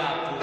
dengan